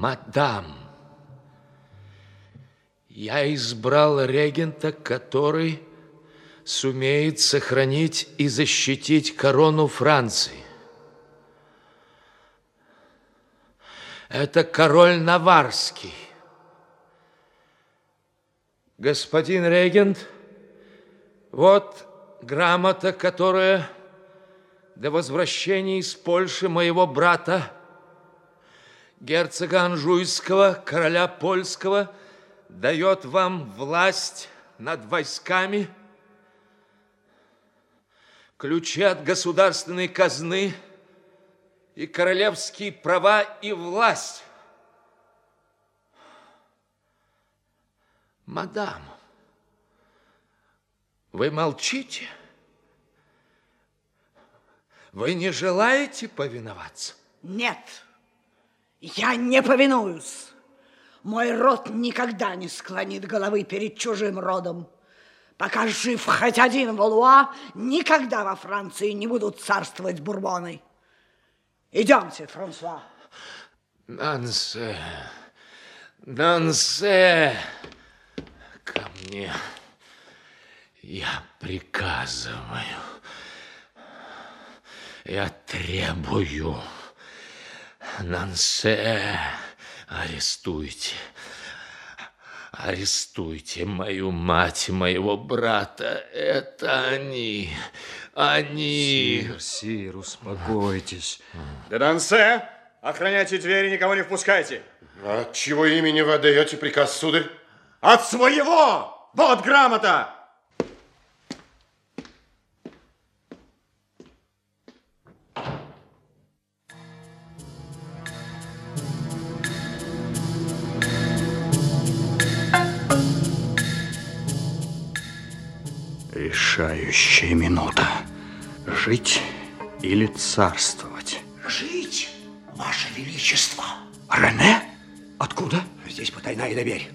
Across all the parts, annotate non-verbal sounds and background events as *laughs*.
Мадам, я избрал регента, который сумеет сохранить и защитить корону Франции. Это король Наварский. Господин регент, вот грамота, которая до возвращения из Польши моего брата, герцога Анжуйского, короля польского, дает вам власть над войсками, ключи от государственной казны и королевские права и власть. Мадам, вы молчите? Вы не желаете повиноваться? Нет, я не повинуюсь. Мой род никогда не склонит головы перед чужим родом. Пока жив хоть один Валуа, никогда во Франции не будут царствовать бурбоны. Идемте, Франсуа. Нансе, Нансе, ко мне. Я приказываю, я требую. Нансе, арестуйте, арестуйте мою мать моего брата. Это они, они. Сир, сир, успокойтесь. Дедансе, охраняйте двери, никого не впускайте. От чего имени вы отдаете приказ, сударь? От своего! Вот грамота! Решающая минута. Жить или царствовать? Жить, Ваше Величество. Рене? Откуда? Здесь потайная дверь.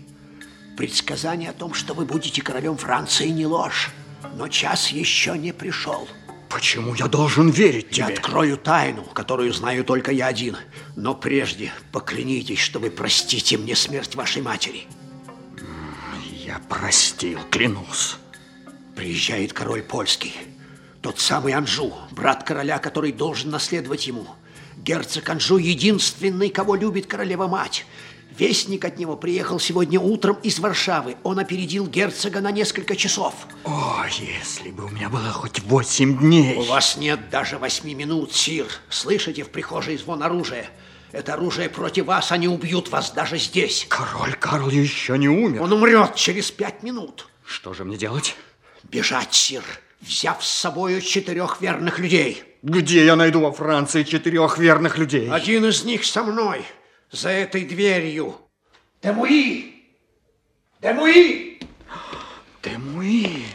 Предсказание о том, что вы будете королем Франции, не ложь. Но час еще не пришел. Почему я должен верить тебе? Я открою тайну, которую знаю только я один. Но прежде поклянитесь, что вы простите мне смерть вашей матери. Я простил, клянусь. Приезжает король польский. Тот самый Анжу, брат короля, который должен наследовать ему. Герцог Анжу единственный, кого любит королева-мать. Вестник от него приехал сегодня утром из Варшавы. Он опередил герцога на несколько часов. О, если бы у меня было хоть восемь дней. У вас нет даже восьми минут, сир. Слышите в прихожей звон оружия? Это оружие против вас, они убьют вас даже здесь. Король Карл еще не умер. Он умрет через пять минут. Что же мне делать? Бежать, сир, взяв с собою четырех верных людей. Где я найду во Франции четырех верных людей? Один из них со мной, за этой дверью. Демуи! Демуи! Демуи!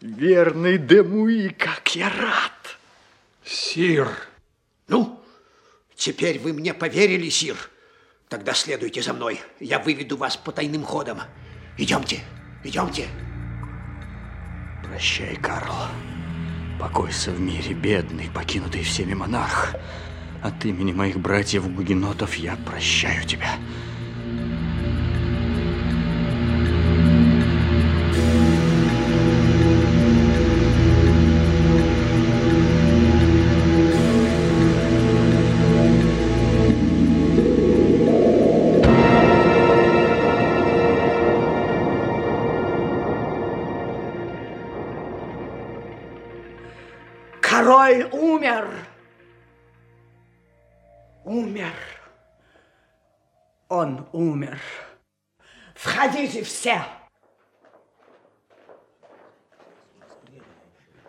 Верный Демуи, как я рад! Сир! Ну, теперь вы мне поверили, сир? Тогда следуйте за мной, я выведу вас по тайным ходам. Идемте, идемте. Прощай, Карл. Покойся в мире, бедный, покинутый всеми монарх. От имени моих братьев-гугенотов я прощаю тебя. Умер. Он умер. Входите все.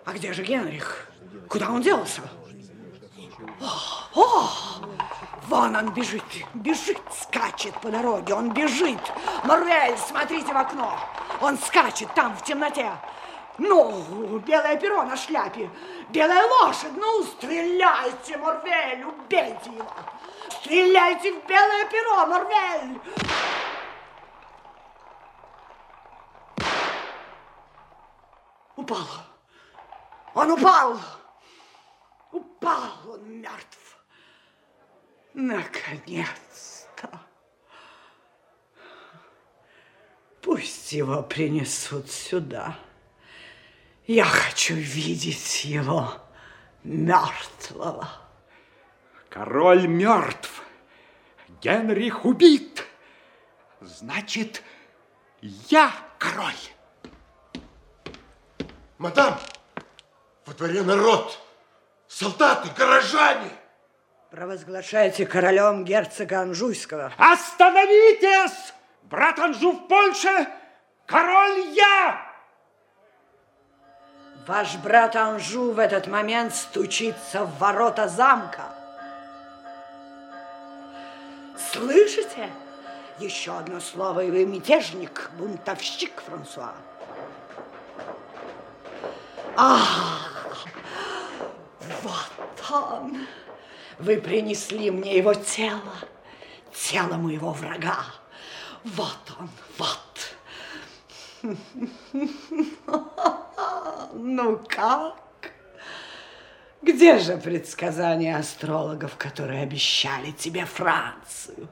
А где же Генрих? Куда он делся? О, о, вон он бежит, бежит, скачет по дороге, он бежит. Морвель, смотрите в окно. Он скачет там, в темноте. Ну, белое перо на шляпе, белая лошадь. Ну, стреляйте, Морвель, убейте его. Стреляйте в белое перо, Марвель! Упал. Он упал. Упал, он мертв. Наконец-то. Пусть его принесут сюда. Я хочу видеть его мертвого. Король мертв. Генрих убит. Значит, я король. Мадам, во дворе народ, солдаты, горожане. Провозглашайте королем герцога Анжуйского. Остановитесь! Брат Анжу в Польше, король я! Ваш брат Анжу в этот момент стучится в ворота замка. Слышите? Еще одно слово, и вы мятежник, бунтовщик, Франсуа. А, вот он. Вы принесли мне его тело, тело моего врага. Вот он, вот. *laughs* Ну как? Где же предсказания астрологов, которые обещали тебе Францию?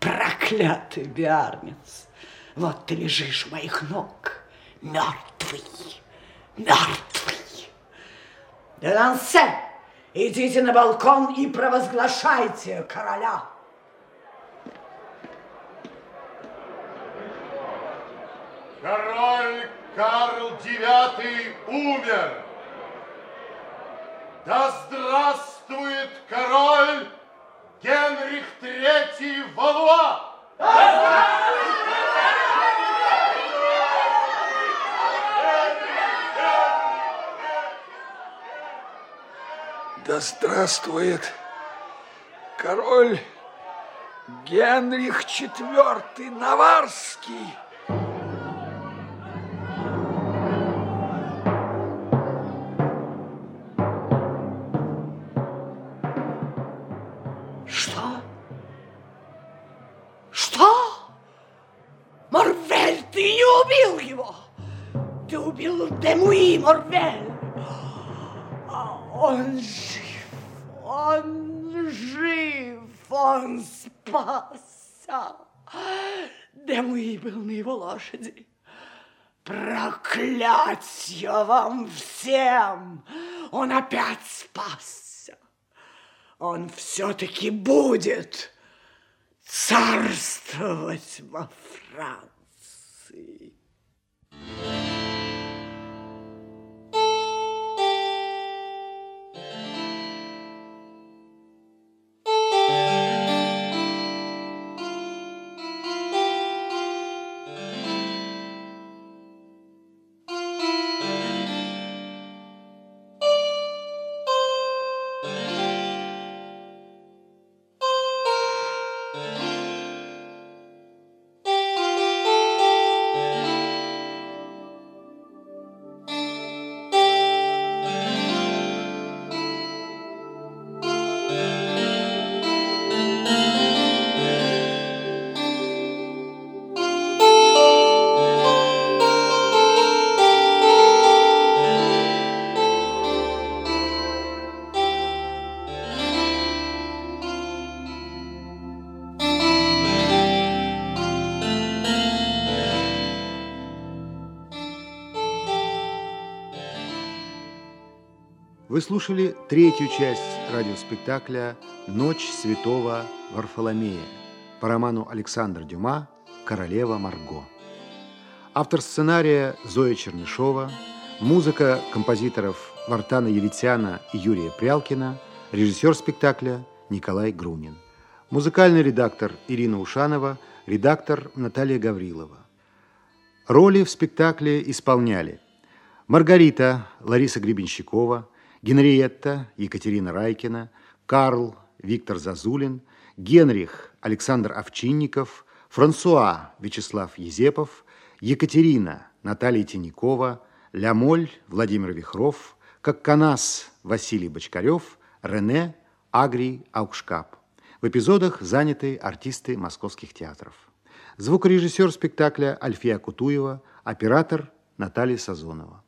Проклятый Биарнец! Вот ты лежишь у моих ног, мертвый, мертвый. Делансе, идите на балкон и провозглашайте короля. Король Карл IX умер. Да здравствует король Генрих III Валуа! Да здравствует король Генрих IV Наварский! А Он жив, он жив, он спасся. Демуи был на его лошади. Проклятье вам всем! Он опять спасся. Он все-таки будет царствовать во Франции. Вы слушали третью часть радиоспектакля «Ночь святого Варфоломея» по роману Александра Дюма «Королева Марго». Автор сценария Зоя Чернышова, музыка композиторов Вартана Елитяна и Юрия Прялкина, режиссер спектакля Николай Грунин. Музыкальный редактор Ирина Ушанова, редактор Наталья Гаврилова. Роли в спектакле исполняли Маргарита Лариса Гребенщикова, Генриетта Екатерина Райкина, Карл Виктор Зазулин, Генрих Александр Овчинников, Франсуа Вячеслав Езепов, Екатерина Наталья Тинякова, Лямоль Владимир Вихров, Какканас Василий Бочкарев, Рене Агрий Аукшкап. В эпизодах заняты артисты московских театров. Звукорежиссер спектакля Альфия Кутуева, оператор Наталья Сазонова.